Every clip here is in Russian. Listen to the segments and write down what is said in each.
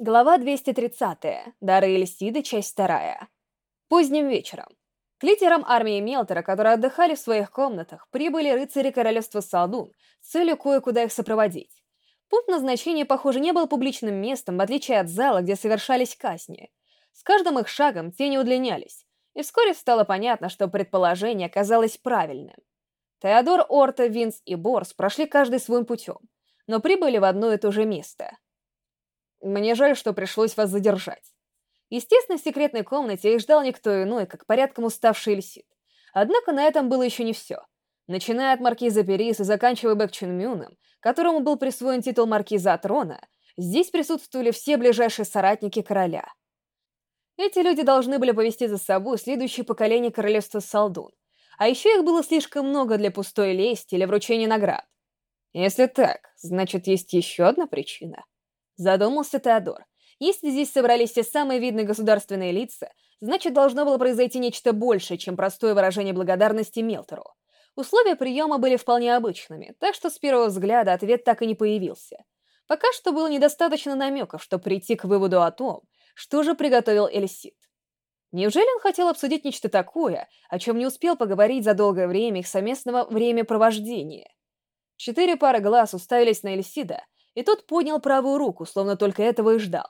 Глава 230. Дары Элисиды, часть вторая. Поздним вечером. К лидерам армии Мелтера, которые отдыхали в своих комнатах, прибыли рыцари королевства Салдун с целью кое-куда их сопроводить. Пункт назначения, похоже, не был публичным местом, в отличие от зала, где совершались казни. С каждым их шагом тени удлинялись, и вскоре стало понятно, что предположение оказалось правильным. Теодор, Орта, Винс и Борс прошли каждый своим путем, но прибыли в одно и то же место — мне жаль, что пришлось вас задержать. Естественно, в секретной комнате их ждал никто иной, как порядком уставший Эльсид. Однако на этом было еще не все. Начиная от маркиза Перис и заканчивая Бэк Чун Мюном, которому был присвоен титул маркиза Трона, здесь присутствовали все ближайшие соратники короля. Эти люди должны были повести за собой следующее поколение королевства Салдун, а еще их было слишком много для пустой лести или вручения наград. Если так, значит, есть еще одна причина. Задумался Теодор. Если здесь собрались все самые видные государственные лица, значит, должно было произойти нечто большее, чем простое выражение благодарности Мелтору. Условия приема были вполне обычными, так что с первого взгляда ответ так и не появился. Пока что было недостаточно намеков, чтобы прийти к выводу о том, что же приготовил Эльсид. Неужели он хотел обсудить нечто такое, о чем не успел поговорить за долгое время их совместного времяпровождения? Четыре пары глаз уставились на Эльсида, и тот поднял правую руку, словно только этого и ждал.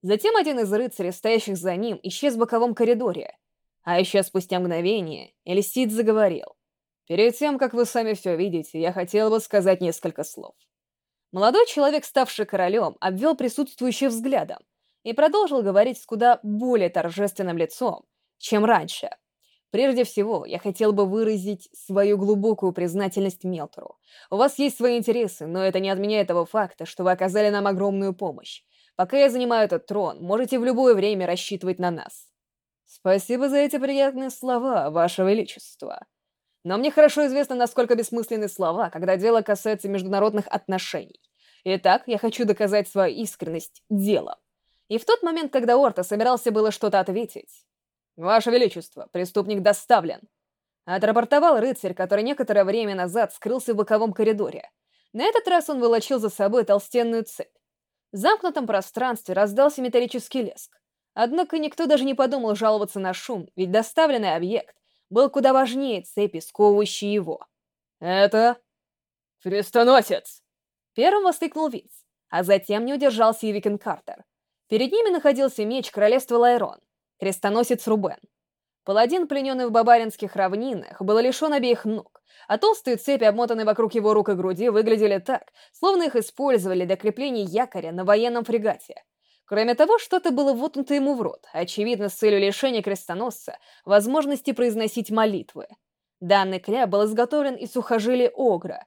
Затем один из рыцарей, стоящих за ним, исчез в боковом коридоре. А еще спустя мгновение Элисид заговорил. «Перед тем, как вы сами все видите, я хотел бы сказать несколько слов». Молодой человек, ставший королем, обвел присутствующих взглядом и продолжил говорить с куда более торжественным лицом, чем раньше. Прежде всего, я хотел бы выразить свою глубокую признательность Мелтору. У вас есть свои интересы, но это не отменяет того факта, что вы оказали нам огромную помощь. Пока я занимаю этот трон, можете в любое время рассчитывать на нас. Спасибо за эти приятные слова, Ваше Величество. Но мне хорошо известно, насколько бессмысленны слова, когда дело касается международных отношений. Итак, я хочу доказать свою искренность делом. И в тот момент, когда Орта собирался было что-то ответить, «Ваше Величество, преступник доставлен!» Отрапортовал рыцарь, который некоторое время назад скрылся в боковом коридоре. На этот раз он волочил за собой толстенную цепь. В замкнутом пространстве раздался металлический леск. Однако никто даже не подумал жаловаться на шум, ведь доставленный объект был куда важнее цепи, сковывающей его. «Это... крестоносец!» Первым воскликнул Винс, а затем не удержался и Викин Картер. Перед ними находился меч королевства Лайрон, крестоносец Рубен. Паладин, плененный в бабаринских равнинах, был лишен обеих ног, а толстые цепи, обмотанные вокруг его рук и груди, выглядели так, словно их использовали для крепления якоря на военном фрегате. Кроме того, что-то было воткнуто ему в рот, очевидно, с целью лишения крестоносца возможности произносить молитвы. Данный кляп был изготовлен из сухожилия огра,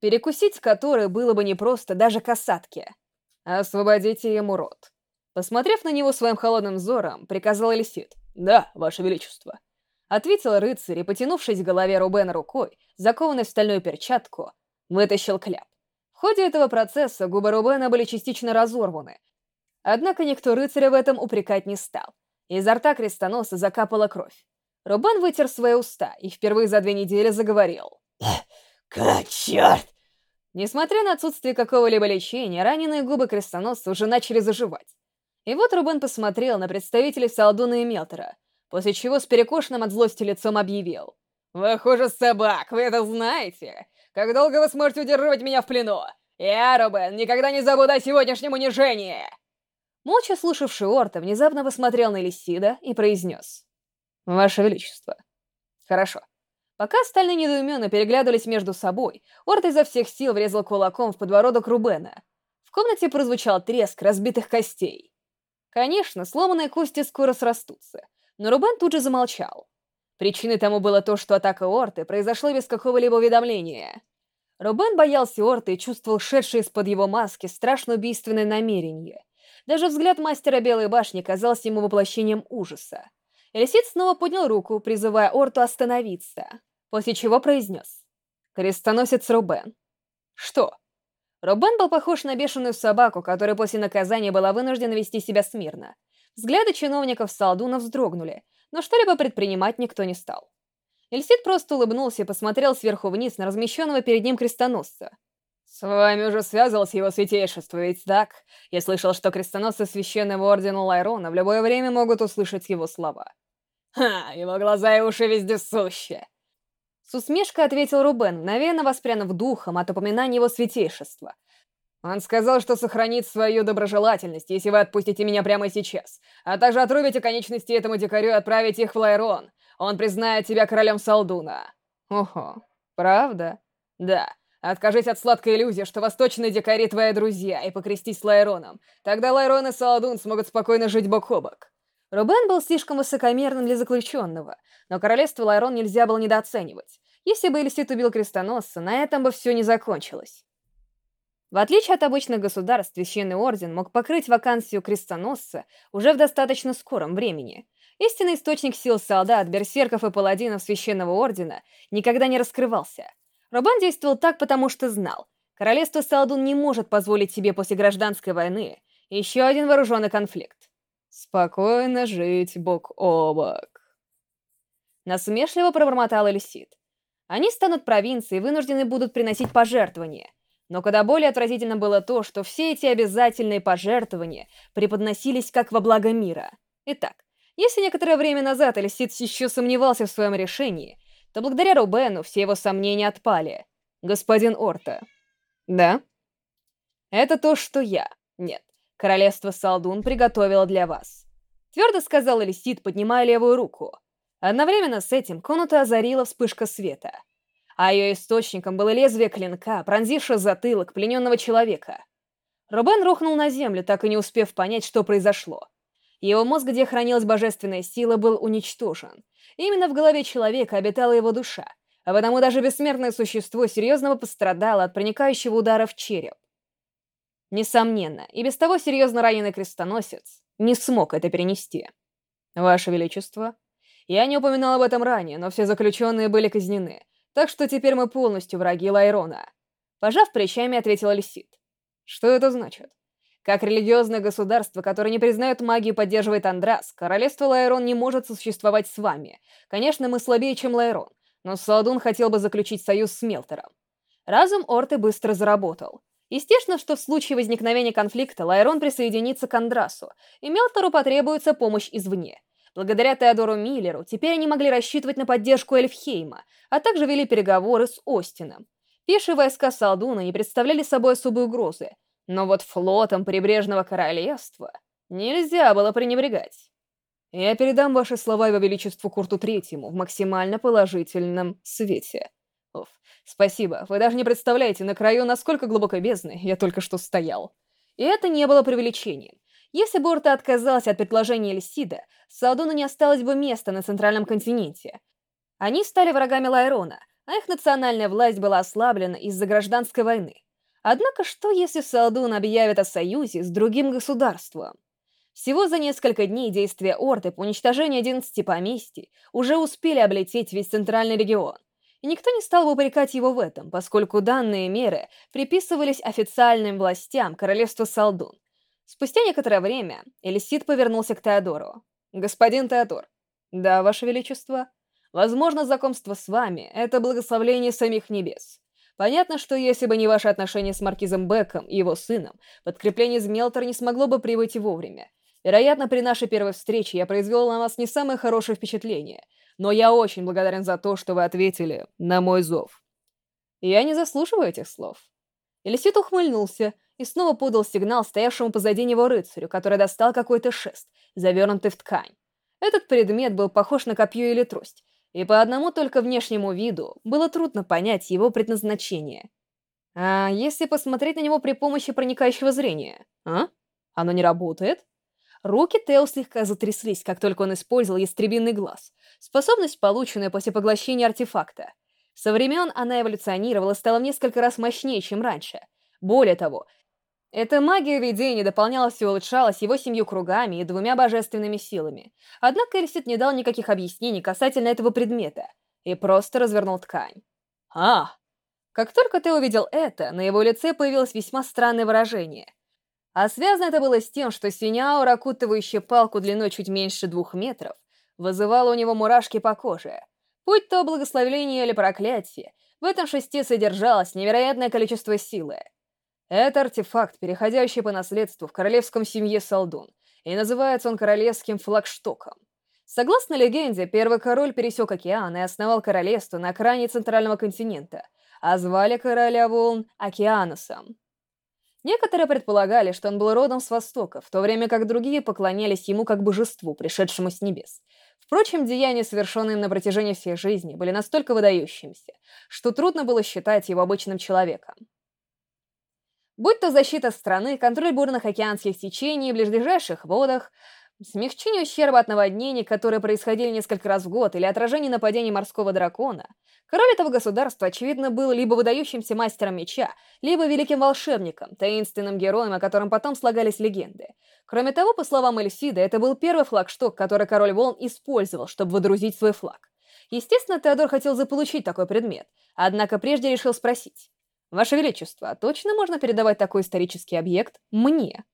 перекусить который было бы непросто даже касатке. «Освободите ему рот», Посмотрев на него своим холодным взором, приказал Элисид. «Да, Ваше Величество». Ответил рыцарь и, потянувшись к голове Рубена рукой, закованной в стальную перчатку, вытащил кляп. В ходе этого процесса губы Рубена были частично разорваны. Однако никто рыцаря в этом упрекать не стал. Изо рта крестоноса закапала кровь. Рубен вытер свои уста и впервые за две недели заговорил. «Как черт!» Несмотря на отсутствие какого-либо лечения, раненые губы крестоносца уже начали заживать. И вот Рубен посмотрел на представителей Салдуна и Мелтера, после чего с перекошенным от злости лицом объявил. «Вы хуже собак, вы это знаете! Как долго вы сможете удерживать меня в плену? Я, Рубен, никогда не забуду о сегодняшнем унижении!» Молча слушавший Орта внезапно посмотрел на Лисида и произнес. «Ваше Величество». «Хорошо». Пока остальные недоуменно переглядывались между собой, Орт изо всех сил врезал кулаком в подбородок Рубена. В комнате прозвучал треск разбитых костей. Конечно, сломанные кости скоро срастутся, но Рубен тут же замолчал. Причиной тому было то, что атака Орты произошла без какого-либо уведомления. Рубен боялся Орты и чувствовал шедшее из-под его маски страшно убийственное намерение. Даже взгляд мастера Белой башни казался ему воплощением ужаса. Элисит снова поднял руку, призывая Орту остановиться, после чего произнес. «Крестоносец Рубен». «Что?» Робен был похож на бешеную собаку, которая после наказания была вынуждена вести себя смирно. Взгляды чиновников Салдуна вздрогнули, но что-либо предпринимать никто не стал. Эльсид просто улыбнулся и посмотрел сверху вниз на размещенного перед ним крестоносца. С вами уже связывался его святейшество, ведь так? Я слышал, что крестоносцы Священного Ордена Лайрона в любое время могут услышать его слова. Ха, его глаза и уши вездесущие. С усмешкой ответил Рубен, мгновенно воспрянув духом от упоминания его святейшества. Он сказал, что сохранит свою доброжелательность, если вы отпустите меня прямо сейчас, а также отрубите конечности этому дикарю и отправите их в Лайрон. Он признает тебя королем Салдуна. Ого, правда? Да. Откажись от сладкой иллюзии, что восточные дикари твои друзья, и покрестись с Лайроном. Тогда Лайрон и Саладун смогут спокойно жить бок о бок. Рубен был слишком высокомерным для заключенного, но королевство Лайрон нельзя было недооценивать. Если бы Элисит убил крестоносца, на этом бы все не закончилось. В отличие от обычных государств, Священный Орден мог покрыть вакансию крестоносца уже в достаточно скором времени. Истинный источник сил солдат, берсерков и паладинов Священного Ордена никогда не раскрывался — Рубан действовал так, потому что знал. Королевство Салдун не может позволить себе после гражданской войны еще один вооруженный конфликт. Спокойно жить бок о бок. Насмешливо пробормотал Элисид. Они станут провинцией и вынуждены будут приносить пожертвования. Но куда более отвратительно было то, что все эти обязательные пожертвования преподносились как во благо мира. Итак, если некоторое время назад Элисид еще сомневался в своем решении, то благодаря Рубену все его сомнения отпали. Господин Орта. Да? Это то, что я. Нет. Королевство Салдун приготовило для вас. Твердо сказал Элисид, поднимая левую руку. Одновременно с этим комнату озарила вспышка света. А ее источником было лезвие клинка, пронзившее затылок плененного человека. Рубен рухнул на землю, так и не успев понять, что произошло. Его мозг, где хранилась божественная сила, был уничтожен. Именно в голове человека обитала его душа, а потому даже бессмертное существо серьезно пострадало от проникающего удара в череп. Несомненно, и без того серьезно раненый крестоносец не смог это перенести. Ваше Величество, я не упоминал об этом ранее, но все заключенные были казнены, так что теперь мы полностью враги Лайрона. Пожав плечами, ответил Лисит. Что это значит? Как религиозное государство, которое не признает магию и поддерживает Андрас, королевство Лайрон не может существовать с вами. Конечно, мы слабее, чем Лайрон, но Саладун хотел бы заключить союз с Мелтером. Разум Орты быстро заработал. Естественно, что в случае возникновения конфликта Лайрон присоединится к Андрасу, и Мелтеру потребуется помощь извне. Благодаря Теодору Миллеру теперь они могли рассчитывать на поддержку Эльфхейма, а также вели переговоры с Остином. Пешие войска Салдуна не представляли собой особой угрозы, но вот флотом Прибрежного Королевства нельзя было пренебрегать. Я передам ваши слова его величеству Курту Третьему в максимально положительном свете. Уф, спасибо, вы даже не представляете, на краю насколько глубокой бездны я только что стоял. И это не было преувеличением. Если бы Орта отказался от предложения Эльсида, Саудуну не осталось бы места на Центральном континенте. Они стали врагами Лайрона, а их национальная власть была ослаблена из-за гражданской войны. Однако что, если Салдун объявит о союзе с другим государством? Всего за несколько дней действия Орды по уничтожению 11 поместий уже успели облететь весь центральный регион. И никто не стал бы упрекать его в этом, поскольку данные меры приписывались официальным властям королевства Салдун. Спустя некоторое время Элисид повернулся к Теодору. «Господин Теодор». «Да, Ваше Величество. Возможно, знакомство с вами — это благословление самих небес. Понятно, что если бы не ваши отношения с Маркизом Беком и его сыном, подкрепление из Мелтор не смогло бы прибыть вовремя. Вероятно, при нашей первой встрече я произвел на вас не самое хорошее впечатление, но я очень благодарен за то, что вы ответили на мой зов. Я не заслуживаю этих слов. Элисит ухмыльнулся и снова подал сигнал стоявшему позади него рыцарю, который достал какой-то шест, завернутый в ткань. Этот предмет был похож на копье или трость, и по одному только внешнему виду было трудно понять его предназначение. А если посмотреть на него при помощи проникающего зрения? А? Оно не работает? Руки Тео слегка затряслись, как только он использовал ястребиный глаз, способность, полученная после поглощения артефакта. Со времен она эволюционировала и стала в несколько раз мощнее, чем раньше. Более того, эта магия видения дополнялась и улучшалась его семью кругами и двумя божественными силами. Однако Эльсит не дал никаких объяснений касательно этого предмета и просто развернул ткань. «А!» Как только ты увидел это, на его лице появилось весьма странное выражение. А связано это было с тем, что синяя аура, окутывающая палку длиной чуть меньше двух метров, вызывала у него мурашки по коже. Будь то благословение или проклятие, В этом шесте содержалось невероятное количество силы. Это артефакт, переходящий по наследству в королевском семье Салдун, и называется он королевским флагштоком. Согласно легенде, первый король пересек океан и основал королевство на окраине Центрального континента, а звали короля волн Океаносом. Некоторые предполагали, что он был родом с Востока, в то время как другие поклонялись ему как божеству, пришедшему с небес. Впрочем, деяния, совершенные им на протяжении всей жизни, были настолько выдающимися, что трудно было считать его обычным человеком. Будь то защита страны, контроль бурных океанских течений в ближайших водах, смягчение ущерба от наводнений, которые происходили несколько раз в год, или отражение нападений морского дракона, король этого государства, очевидно, был либо выдающимся мастером меча, либо великим волшебником, таинственным героем, о котором потом слагались легенды. Кроме того, по словам Эльсида, это был первый флагшток, который король Волн использовал, чтобы водрузить свой флаг. Естественно, Теодор хотел заполучить такой предмет, однако прежде решил спросить. «Ваше Величество, точно можно передавать такой исторический объект мне?»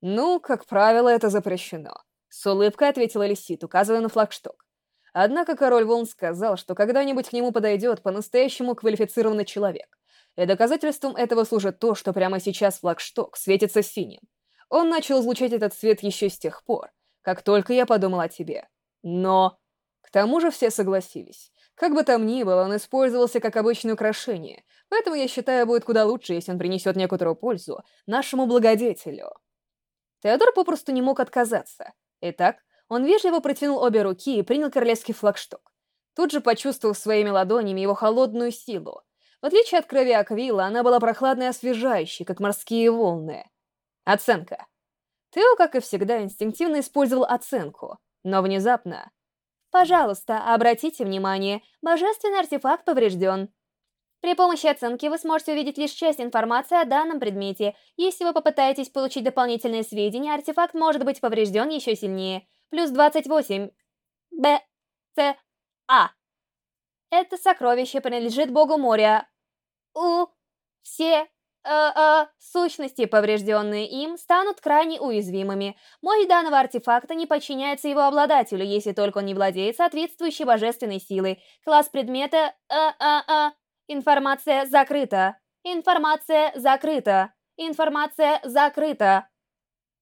«Ну, как правило, это запрещено», — с улыбкой ответила Лисит, указывая на флагшток. Однако король Волн сказал, что когда-нибудь к нему подойдет по-настоящему квалифицированный человек. И доказательством этого служит то, что прямо сейчас флагшток светится синим. Он начал излучать этот свет еще с тех пор, как только я подумал о тебе. Но... К тому же все согласились. Как бы там ни было, он использовался как обычное украшение, поэтому я считаю, будет куда лучше, если он принесет некоторую пользу нашему благодетелю. Теодор попросту не мог отказаться. Итак, он вежливо протянул обе руки и принял королевский флагшток. Тут же почувствовав своими ладонями его холодную силу. В отличие от крови Аквила, она была прохладной и освежающей, как морские волны. Оценка. Тео, как и всегда, инстинктивно использовал оценку, но внезапно Пожалуйста, обратите внимание, божественный артефакт поврежден. При помощи оценки вы сможете увидеть лишь часть информации о данном предмете. Если вы попытаетесь получить дополнительные сведения, артефакт может быть поврежден еще сильнее. Плюс 28. Б. С. А. Это сокровище принадлежит богу моря. У. Все э, э, сущности, поврежденные им, станут крайне уязвимыми. Мощь данного артефакта не подчиняется его обладателю, если только он не владеет соответствующей божественной силой. Класс предмета э, э, э. Информация закрыта. Информация закрыта. Информация закрыта.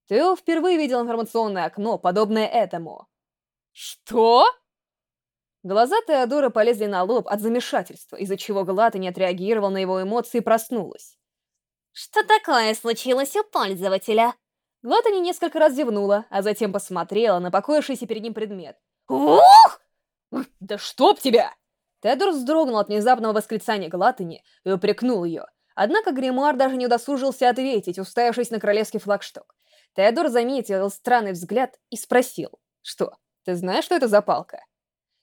Тео впервые видел информационное окно, подобное этому. Что? Глаза Теодора полезли на лоб от замешательства, из-за чего Глата не отреагировал на его эмоции и проснулась. Что такое случилось у пользователя? Глатани несколько раз зевнула, а затем посмотрела на покоившийся перед ним предмет. Ух! Да чтоб тебя! Теодор вздрогнул от внезапного восклицания Глатани и упрекнул ее. Однако гримуар даже не удосужился ответить, уставившись на королевский флагшток. Теодор заметил странный взгляд и спросил. «Что, ты знаешь, что это за палка?»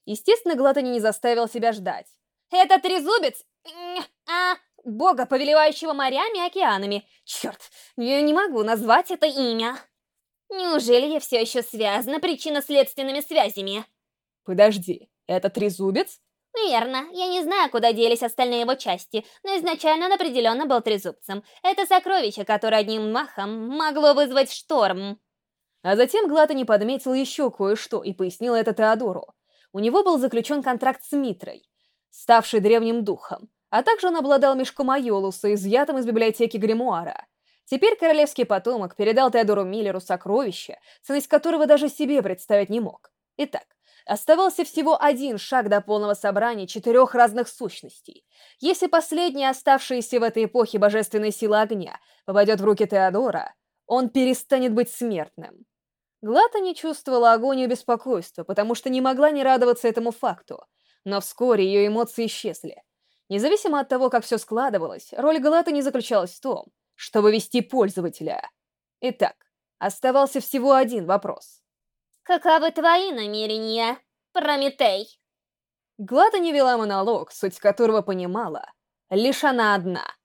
Естественно, Глатани не заставил себя ждать. «Это трезубец? А, бога, повелевающего морями и океанами. Черт, я не могу назвать это имя. Неужели я все еще связана причинно-следственными связями? Подожди, это трезубец? Верно, я не знаю, куда делись остальные его части, но изначально он определенно был трезубцем. Это сокровище, которое одним махом могло вызвать шторм. А затем Глата не подметил еще кое-что и пояснил это Теодору. У него был заключен контракт с Митрой, ставший древним духом. А также он обладал мешком Айолуса, изъятым из библиотеки Гримуара. Теперь королевский потомок передал Теодору Миллеру сокровище, ценность которого даже себе представить не мог. Итак, оставался всего один шаг до полного собрания четырех разных сущностей. Если последняя, оставшаяся в этой эпохе божественной силы огня, попадет в руки Теодора, он перестанет быть смертным. Глата не чувствовала агонию беспокойства, потому что не могла не радоваться этому факту. Но вскоре ее эмоции исчезли. Независимо от того, как все складывалось, роль Галата не заключалась в том, чтобы вести пользователя. Итак, оставался всего один вопрос. «Каковы твои намерения, Прометей?» Глата не вела монолог, суть которого понимала. Лишь она одна —